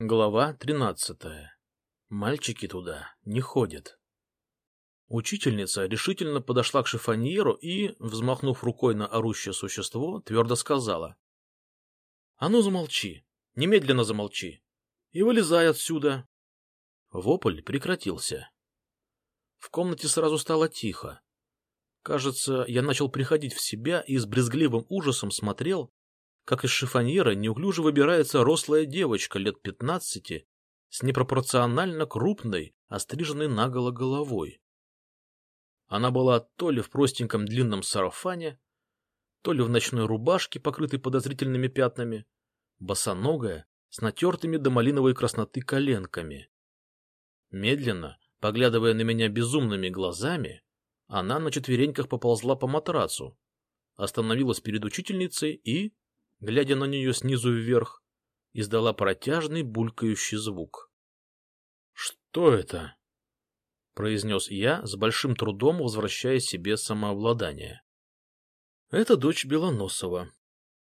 Глава тринадцатая. Мальчики туда не ходят. Учительница решительно подошла к шифоньеру и, взмахнув рукой на орущее существо, твердо сказала. — А ну замолчи, немедленно замолчи, и вылезай отсюда. Вопль прекратился. В комнате сразу стало тихо. Кажется, я начал приходить в себя и с брезгливым ужасом смотрел, как из шифоньера неуклюже выбирается рослая девочка лет пятнадцати с непропорционально крупной, остриженной наголо головой. Она была то ли в простеньком длинном сарафане, то ли в ночной рубашке, покрытой подозрительными пятнами, босоногая, с натертыми до малиновой красноты коленками. Медленно, поглядывая на меня безумными глазами, она на четвереньках поползла по матрацу, остановилась перед учительницей и, глядя на нее снизу вверх, издала протяжный булькающий звук. — Что это? — произнес я, с большим трудом возвращая себе самообладание. — Это дочь Белоносова,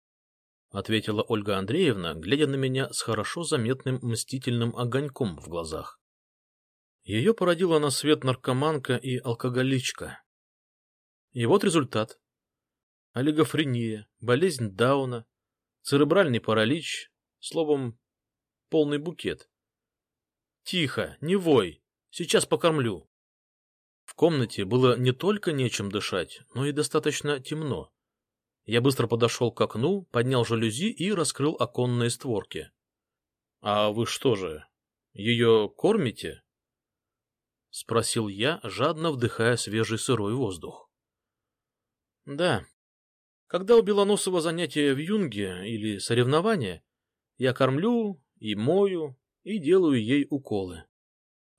— ответила Ольга Андреевна, глядя на меня с хорошо заметным мстительным огоньком в глазах. Ее породила на свет наркоманка и алкоголичка. И вот результат. Олигофрения, болезнь Дауна, церебральный паралич, словом, полный букет. Тихо, не вой, сейчас покормлю. В комнате было не только нечем дышать, но и достаточно темно. Я быстро подошел к окну, поднял жалюзи и раскрыл оконные створки. — А вы что же, ее кормите? — спросил я, жадно вдыхая свежий сырой воздух. — Да, когда у Белоносова занятия в юнге или соревнования, я кормлю и мою и делаю ей уколы.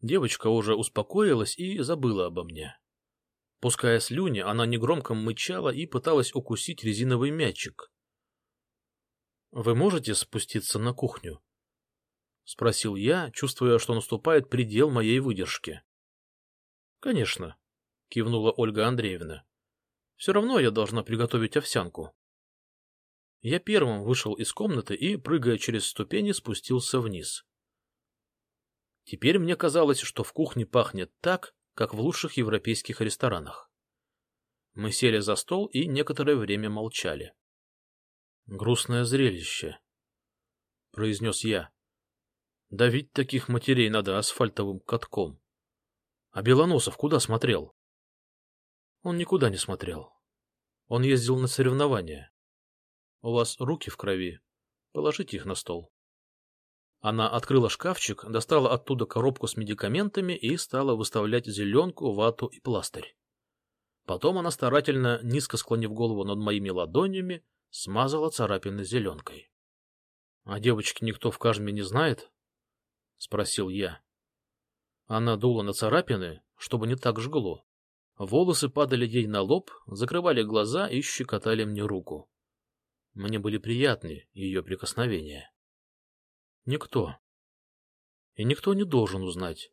Девочка уже успокоилась и забыла обо мне. Пуская слюни, она негромко мычала и пыталась укусить резиновый мячик. — Вы можете спуститься на кухню? — спросил я, чувствуя, что наступает предел моей выдержки. — Конечно, — кивнула Ольга Андреевна. Все равно я должна приготовить овсянку. Я первым вышел из комнаты и, прыгая через ступени, спустился вниз. Теперь мне казалось, что в кухне пахнет так, как в лучших европейских ресторанах. Мы сели за стол и некоторое время молчали. — Грустное зрелище, — произнес я. — Давить таких матерей надо асфальтовым катком. А Белоносов куда смотрел? Он никуда не смотрел. Он ездил на соревнования. У вас руки в крови. Положите их на стол. Она открыла шкафчик, достала оттуда коробку с медикаментами и стала выставлять зеленку, вату и пластырь. Потом она старательно, низко склонив голову над моими ладонями, смазала царапины зеленкой. — А девочки никто в Кажме не знает? — спросил я. Она дула на царапины, чтобы не так жгло. Волосы падали ей на лоб, закрывали глаза и щекотали мне руку. Мне были приятны ее прикосновения. Никто. И никто не должен узнать.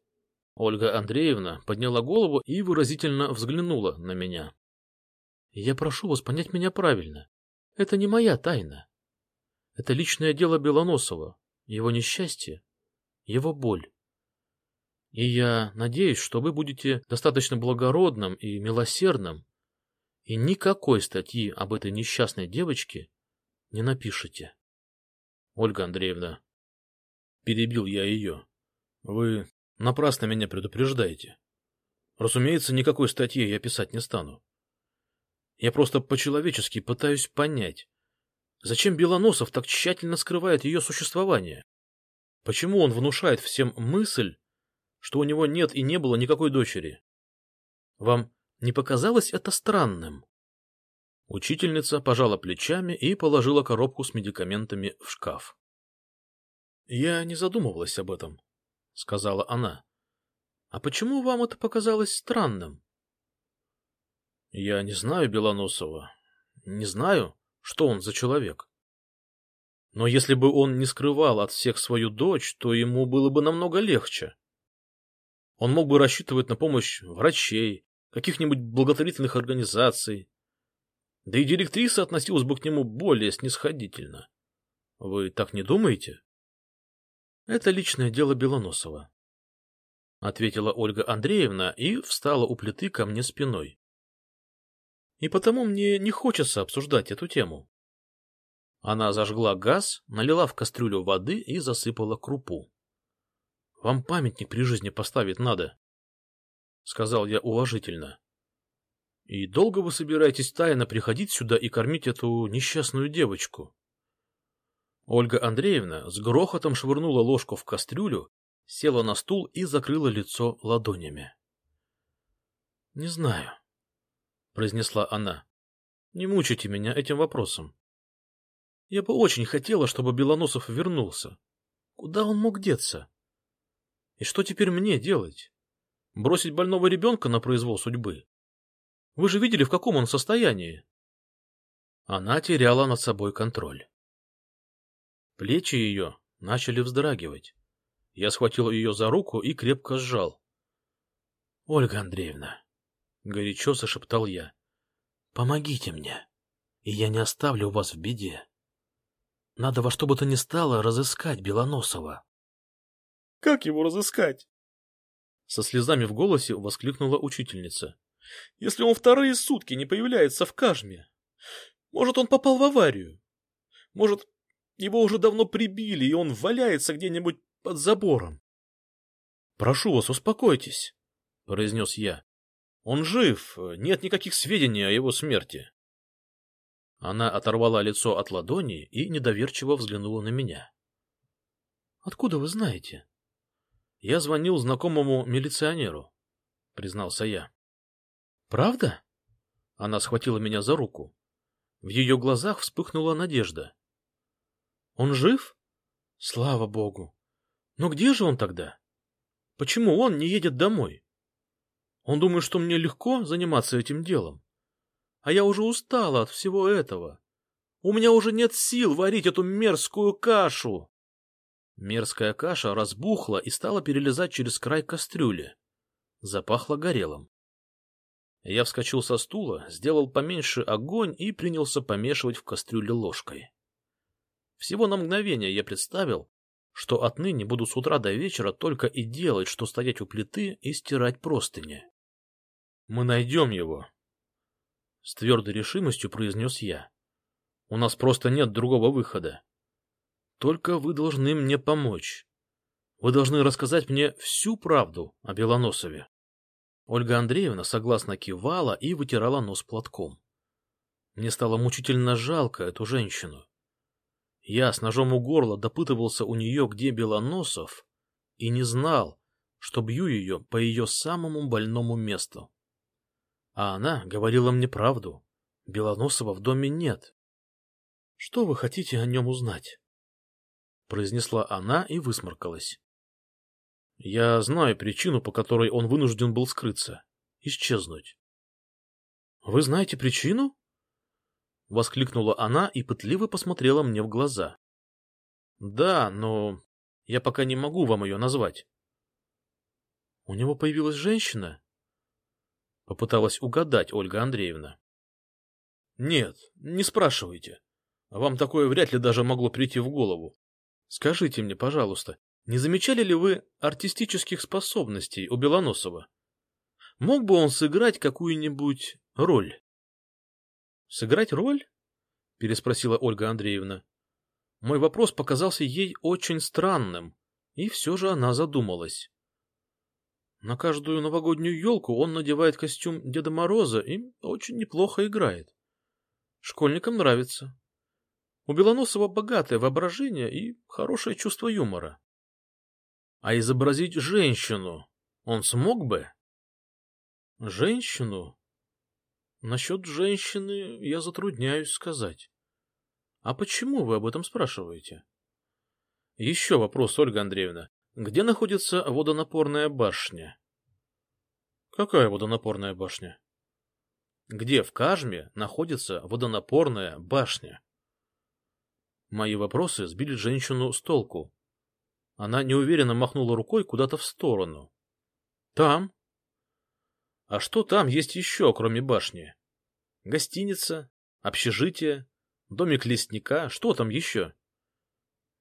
Ольга Андреевна подняла голову и выразительно взглянула на меня. Я прошу вас понять меня правильно. Это не моя тайна. Это личное дело Белоносова, его несчастье, его боль. И я надеюсь, что вы будете достаточно благородным и милосердным, и никакой статьи об этой несчастной девочке не напишете. Ольга Андреевна, перебил я ее, вы напрасно меня предупреждаете. Разумеется, никакой статьи я писать не стану. Я просто по-человечески пытаюсь понять, зачем Белоносов так тщательно скрывает ее существование? Почему он внушает всем мысль, что у него нет и не было никакой дочери. Вам не показалось это странным? Учительница пожала плечами и положила коробку с медикаментами в шкаф. — Я не задумывалась об этом, — сказала она. — А почему вам это показалось странным? — Я не знаю Белоносова. Не знаю, что он за человек. Но если бы он не скрывал от всех свою дочь, то ему было бы намного легче. Он мог бы рассчитывать на помощь врачей, каких-нибудь благотворительных организаций. Да и директриса относилась бы к нему более снисходительно. Вы так не думаете? — Это личное дело Белоносова, — ответила Ольга Андреевна и встала у плиты ко мне спиной. И потому мне не хочется обсуждать эту тему. Она зажгла газ, налила в кастрюлю воды и засыпала крупу. — Вам памятник при жизни поставить надо, — сказал я уважительно. — И долго вы собираетесь тайно приходить сюда и кормить эту несчастную девочку? Ольга Андреевна с грохотом швырнула ложку в кастрюлю, села на стул и закрыла лицо ладонями. — Не знаю, — произнесла она. — Не мучайте меня этим вопросом. Я бы очень хотела, чтобы Белоносов вернулся. Куда он мог деться? И что теперь мне делать? Бросить больного ребенка на произвол судьбы? Вы же видели, в каком он состоянии. Она теряла над собой контроль. Плечи ее начали вздрагивать. Я схватил ее за руку и крепко сжал. — Ольга Андреевна, — горячо зашептал я, — помогите мне, и я не оставлю вас в беде. Надо во что бы то ни стало разыскать Белоносова. — Как его разыскать? Со слезами в голосе воскликнула учительница. — Если он вторые сутки не появляется в Кажме, может, он попал в аварию? Может, его уже давно прибили, и он валяется где-нибудь под забором? — Прошу вас, успокойтесь, — произнес я. — Он жив, нет никаких сведений о его смерти. Она оторвала лицо от ладони и недоверчиво взглянула на меня. — Откуда вы знаете? — Я звонил знакомому милиционеру, — признался я. — Правда? Она схватила меня за руку. В ее глазах вспыхнула надежда. — Он жив? Слава богу! Но где же он тогда? Почему он не едет домой? Он думает, что мне легко заниматься этим делом а я уже устала от всего этого. У меня уже нет сил варить эту мерзкую кашу. Мерзкая каша разбухла и стала перелезать через край кастрюли. Запахло горелым. Я вскочил со стула, сделал поменьше огонь и принялся помешивать в кастрюле ложкой. Всего на мгновение я представил, что отныне буду с утра до вечера только и делать, что стоять у плиты и стирать простыни. Мы найдем его, с твердой решимостью произнес я. У нас просто нет другого выхода. Только вы должны мне помочь. Вы должны рассказать мне всю правду о Белоносове. Ольга Андреевна согласно кивала и вытирала нос платком. Мне стало мучительно жалко эту женщину. Я с ножом у горла допытывался у нее, где Белоносов, и не знал, что бью ее по ее самому больному месту. А она говорила мне правду. Белоносова в доме нет. — Что вы хотите о нем узнать? — произнесла она и высморкалась. — Я знаю причину, по которой он вынужден был скрыться, исчезнуть. — Вы знаете причину? — воскликнула она и пытливо посмотрела мне в глаза. — Да, но я пока не могу вам ее назвать. — У него появилась женщина? — попыталась угадать Ольга Андреевна. — Нет, не спрашивайте. Вам такое вряд ли даже могло прийти в голову. Скажите мне, пожалуйста, не замечали ли вы артистических способностей у Белоносова? Мог бы он сыграть какую-нибудь роль? — Сыграть роль? — переспросила Ольга Андреевна. Мой вопрос показался ей очень странным, и все же она задумалась. На каждую новогоднюю елку он надевает костюм Деда Мороза и очень неплохо играет. Школьникам нравится. У Белоносова богатое воображение и хорошее чувство юмора. А изобразить женщину он смог бы? Женщину? Насчет женщины я затрудняюсь сказать. А почему вы об этом спрашиваете? Еще вопрос, Ольга Андреевна. Где находится водонапорная башня? Какая водонапорная башня? Где в Кажме находится водонапорная башня? Мои вопросы сбили женщину с толку. Она неуверенно махнула рукой куда-то в сторону. Там? А что там есть еще, кроме башни? Гостиница, общежитие, домик лесника, что там еще?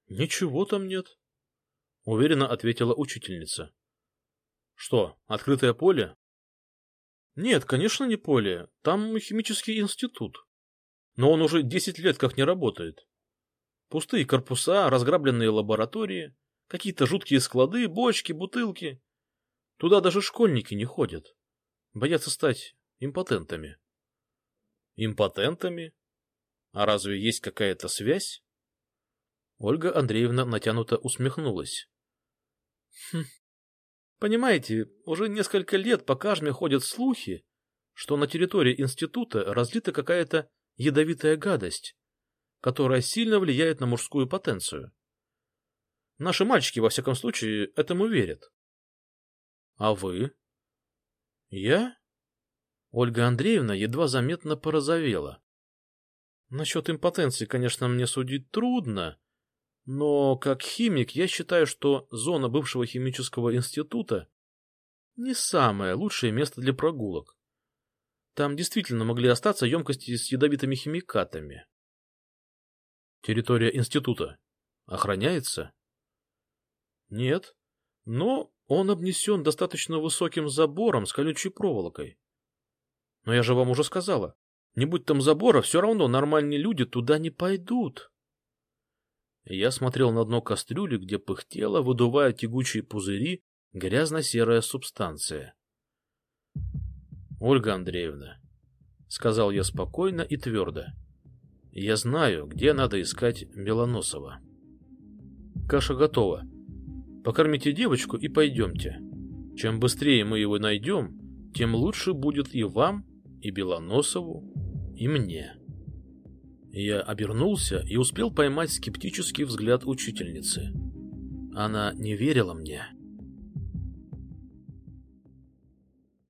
Ничего там нет. — уверенно ответила учительница. — Что, открытое поле? — Нет, конечно, не поле. Там химический институт. Но он уже десять лет как не работает. Пустые корпуса, разграбленные лаборатории, какие-то жуткие склады, бочки, бутылки. Туда даже школьники не ходят. Боятся стать импотентами. Импотентами? А разве есть какая-то связь? Ольга Андреевна натянуто усмехнулась. Хм. Понимаете, уже несколько лет по Кажме ходят слухи, что на территории института разлита какая-то ядовитая гадость, которая сильно влияет на мужскую потенцию. Наши мальчики, во всяком случае, этому верят. А вы? Я? Ольга Андреевна едва заметно порозовела. Насчет импотенции, конечно, мне судить трудно, но как химик я считаю, что зона бывшего химического института не самое лучшее место для прогулок. Там действительно могли остаться емкости с ядовитыми химикатами. Территория института охраняется? Нет, но он обнесен достаточно высоким забором с колючей проволокой. Но я же вам уже сказала, не будь там забора, все равно нормальные люди туда не пойдут. Я смотрел на дно кастрюли, где пыхтела, выдувая тягучие пузыри, грязно-серая субстанция. — Ольга Андреевна, — сказал я спокойно и твердо, — я знаю, где надо искать Белоносова. Каша готова. Покормите девочку и пойдемте. Чем быстрее мы его найдем, тем лучше будет и вам, и Белоносову, и мне. Я обернулся и успел поймать скептический взгляд учительницы. Она не верила мне.